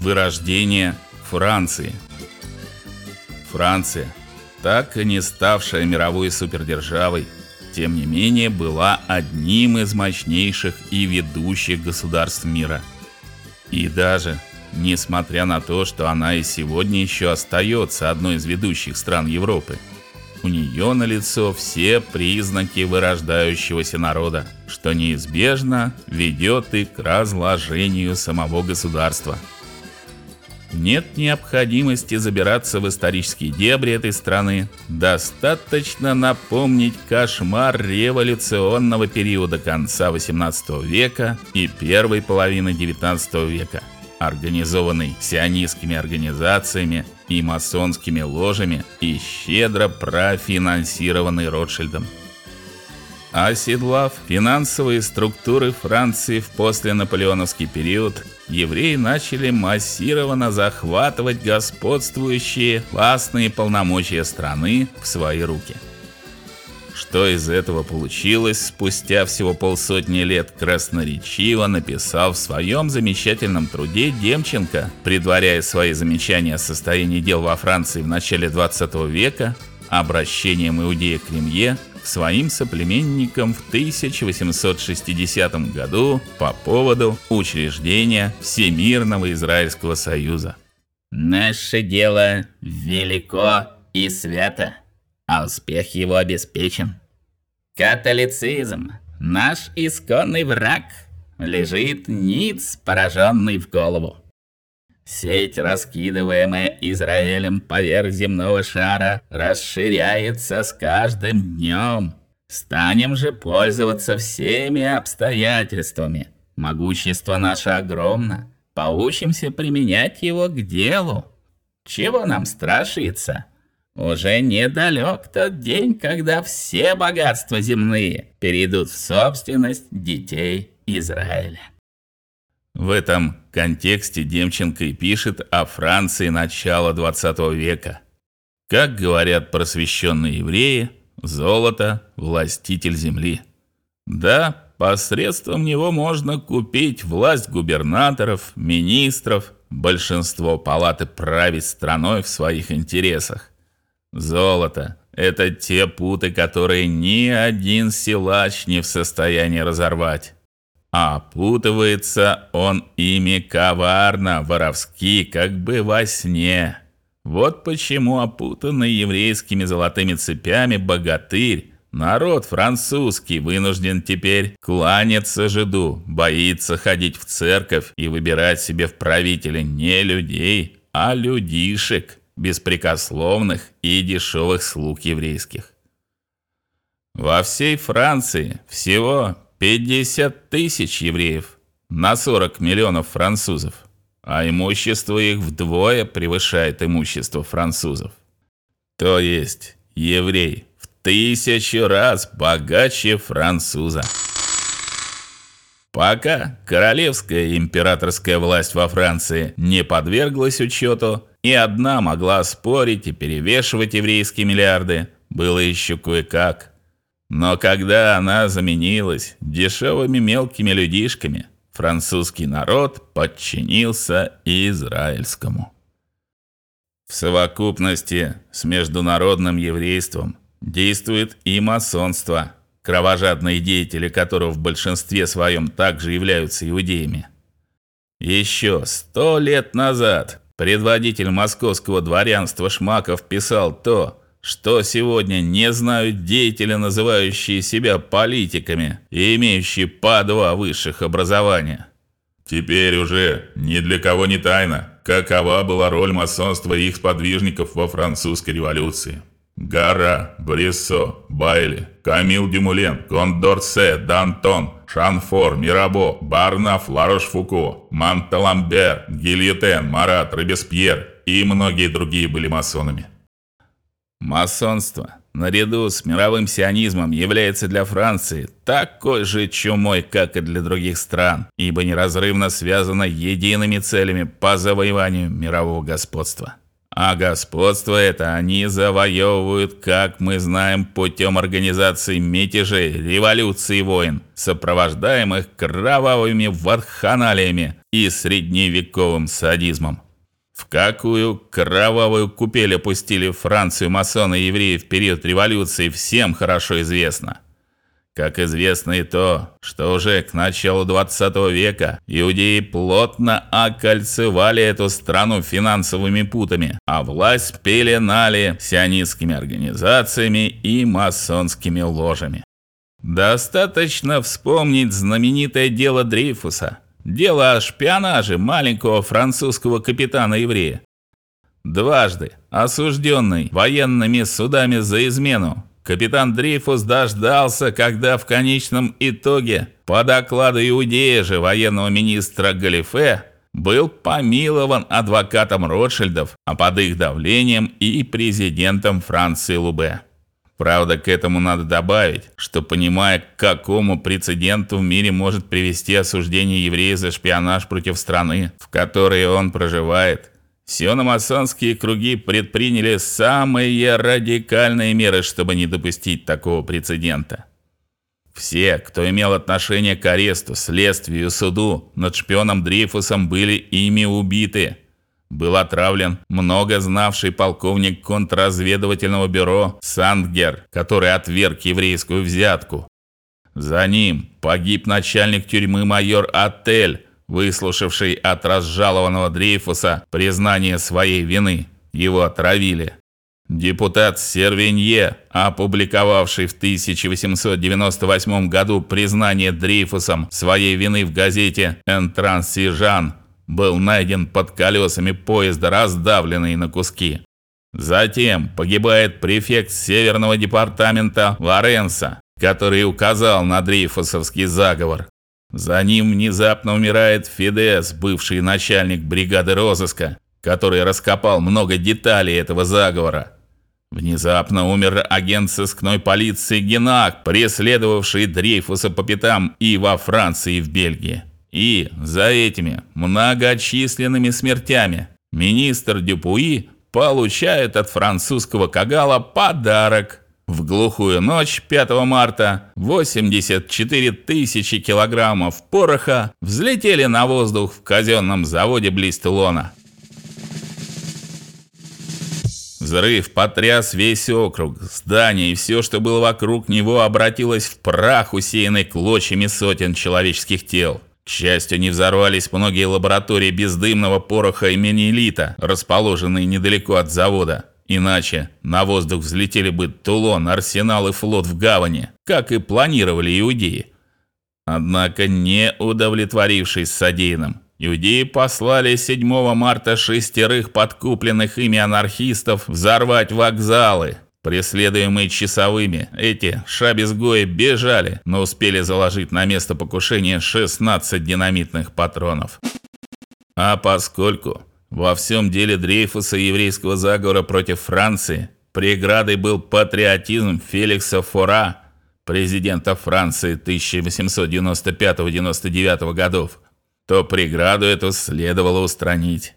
Вырождение Франции. Франция, так и не ставшая мировой супердержавой, тем не менее была одним из мощнейших и ведущих государств мира. И даже несмотря на то, что она и сегодня еще остается одной из ведущих стран Европы, у нее на лицо все признаки вырождающегося народа, что неизбежно ведет и к разложению самого государства. Нет необходимости забираться в исторические дебри этой страны. Достаточно напомнить кошмар революционного периода конца XVIII века и первой половины XIX века, организованный сионистскими организациями и масонскими ложами и щедро профинансированный Ротшильдом. Оседлав финансовые структуры Франции в посленаполеоновский период, евреи начали массированно захватывать господствующие властные полномочия страны в свои руки. Что из этого получилось, спустя всего полсотни лет красноречиво написал в своем замечательном труде Демченко, предваряя свои замечания о состоянии дел во Франции в начале 20 века, обращением иудея к Ремье к своим соплеменникам в 1860 году по поводу учреждения Всемирного Израильского Союза. Наше дело велико и свято а успех его обеспечен. Католицизм, наш исконный враг, лежит ниц, пораженный в голову. Сеть, раскидываемая Израилем поверх земного шара, расширяется с каждым днем. Станем же пользоваться всеми обстоятельствами. Могущество наше огромно. Поучимся применять его к делу. Чего нам страшиться? Уже недалек тот день, когда все богатства земные перейдут в собственность детей Израиля. В этом контексте Демченко и пишет о Франции начала 20 века. Как говорят просвещенные евреи, золото властитель земли. Да, посредством него можно купить власть губернаторов, министров, большинство палаты править страной в своих интересах. Золото – это те путы, которые ни один силач не в состоянии разорвать. А опутывается он ими коварно, воровски, как бы во сне. Вот почему опутанный еврейскими золотыми цепями богатырь, народ французский, вынужден теперь кланяться жиду, боится ходить в церковь и выбирать себе в правители не людей, а людишек беспрекословных и дешевых слуг еврейских. Во всей Франции всего 50 тысяч евреев на 40 миллионов французов, а имущество их вдвое превышает имущество французов. То есть еврей в тысячу раз богаче француза. Пока королевская и императорская власть во Франции не подверглась учету, и одна могла спорить и перевешивать еврейские миллиарды, было еще кое-как. Но когда она заменилась дешевыми мелкими людишками, французский народ подчинился израильскому. В совокупности с международным еврейством действует и масонство, кровожадные деятели которого в большинстве своем также являются иудеями. Еще сто лет назад Предводитель московского дворянства Шмаков писал то, что сегодня не знают деятели, называющие себя политиками и имеющие по два высших образования. Теперь уже ни для кого не тайна, какова была роль масонства и их сподвижников во французской революции. Гара, Брессо, Байли, Камил Дюмулен, Кондорсе, Дантон, Шанфор, Мирабо, Барнаф, Ларош-Фуко, Монталамбер, Гильотен, Марат, Робеспьер и многие другие были масонами. Масонство, наряду с мировым сионизмом, является для Франции такой же чумой, как и для других стран, ибо неразрывно связано едиными целями по завоеванию мирового господства. А господство это они завоевывают, как мы знаем, путем организации мятежей, революций и войн, сопровождаемых кровавыми варханалиями, и средневековым садизмом. В какую кровавую купель опустили Францию масоны и евреи в период революции, всем хорошо известно. Как известно и то, что уже к началу 20 века иудеи плотно окольцевали эту страну финансовыми путами, а власть пеленали сионистскими организациями и масонскими ложами. Достаточно вспомнить знаменитое дело Дрейфуса, дело о шпионаже маленького французского капитана-еврея. Дважды осужденный военными судами за измену, Капитан Дрейфус дождался, когда в конечном итоге, по докладу иудея же военного министра Галифе, был помилован адвокатом Ротшильдов, а под их давлением и президентом Франции Лубе. Правда, к этому надо добавить, что понимая, к какому прецеденту в мире может привести осуждение еврея за шпионаж против страны, в которой он проживает, Сиономасонские круги предприняли самые радикальные меры, чтобы не допустить такого прецедента. Все, кто имел отношение к аресту, следствию, суду над шпионом Дрейфусом, были ими убиты. Был отравлен много знавший полковник контрразведывательного бюро Сандгер, который отверг еврейскую взятку. За ним погиб начальник тюрьмы майор Атель, выслушавший от разжалованного Дрейфуса признание своей вины. Его отравили. Депутат Сервинье, опубликовавший в 1898 году признание Дрейфусом своей вины в газете «Энтрансижан», был найден под колесами поезда, раздавленный на куски. Затем погибает префект Северного департамента Лоренса, который указал на Дрейфусовский заговор. За ним внезапно умирает Фидес, бывший начальник бригады розыска, который раскопал много деталей этого заговора. Внезапно умер агент сыскной полиции Генак, преследовавший Дрейфуса по пятам и во Франции, и в Бельгии. И за этими многочисленными смертями министр Дюпуи получает от французского кагала подарок в глухую ночь 5 марта 84 тысячи килограммов пороха взлетели на воздух в казенном заводе близ Тулона. Взрыв потряс весь округ. Здание и все, что было вокруг него, обратилось в прах, усеянный клочьями сотен человеческих тел. К счастью, не взорвались многие лаборатории бездымного пороха и менилита, расположенные недалеко от завода. Иначе на воздух взлетели бы Тулон, Арсенал и флот в гавани, как и планировали иудеи. Однако, не удовлетворившись содеянным, иудеи послали 7 марта шестерых подкупленных ими анархистов взорвать вокзалы. Преследуемые часовыми, эти шабезгои бежали, но успели заложить на место покушения 16 динамитных патронов. А поскольку во всем деле Дрейфуса и еврейского заговора против Франции преградой был патриотизм Феликса Фора, президента Франции 1895-99 годов, то преграду эту следовало устранить.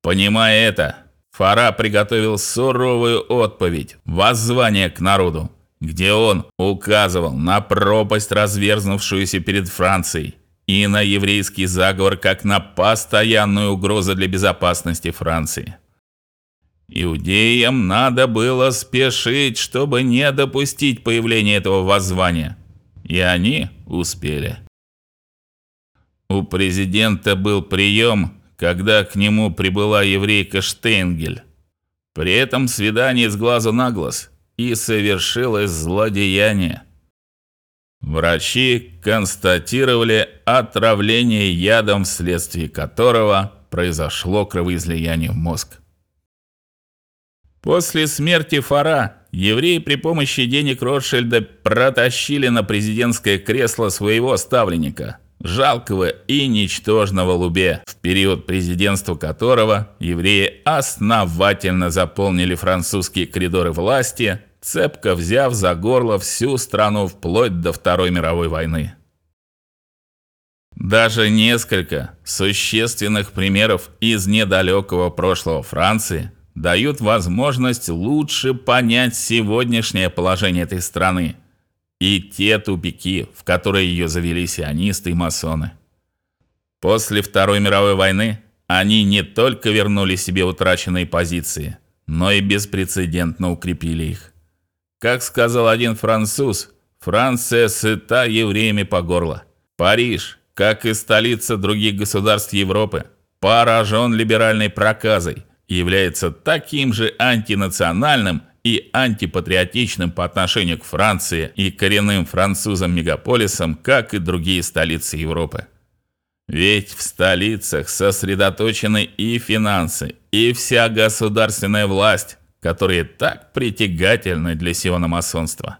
Понимая это, Фора приготовил суровую отповедь, воззвание к народу, где он указывал на пропасть, разверзнувшуюся перед Францией, и на еврейский заговор как на постоянную угрозу для безопасности Франции. Иудеям надо было спешить, чтобы не допустить появления этого воззвания, и они успели. У президента был прием, когда к нему прибыла еврейка Штейнгель. При этом свидание с глазу на глаз, и совершилось злодеяние. Врачи констатировали отравление ядом, вследствие которого произошло кровоизлияние в мозг. После смерти Фара евреи при помощи денег Ротшильда протащили на президентское кресло своего ставленника, жалкого и ничтожного Лубе, в период президентства которого евреи основательно заполнили французские коридоры власти цепко взяв за горло всю страну вплоть до Второй мировой войны. Даже несколько существенных примеров из недалекого прошлого Франции дают возможность лучше понять сегодняшнее положение этой страны и те тупики, в которые ее завели сионисты и масоны. После Второй мировой войны они не только вернули себе утраченные позиции, но и беспрецедентно укрепили их. Как сказал один француз, Франция сыта евреями по горло. Париж, как и столица других государств Европы, поражен либеральной проказой является таким же антинациональным и антипатриотичным по отношению к Франции и коренным французам-мегаполисам, как и другие столицы Европы. Ведь в столицах сосредоточены и финансы, и вся государственная власть, которые так притягательны для сиономасонства.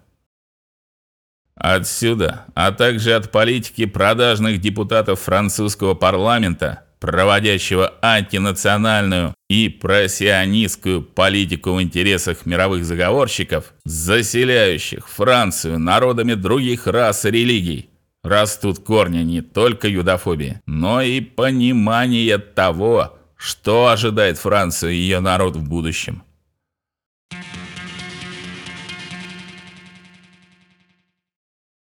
Отсюда, а также от политики продажных депутатов французского парламента, проводящего антинациональную и просионистскую политику в интересах мировых заговорщиков, заселяющих Францию народами других рас и религий, растут корни не только юдофобии, но и понимания того, что ожидает Францию и ее народ в будущем.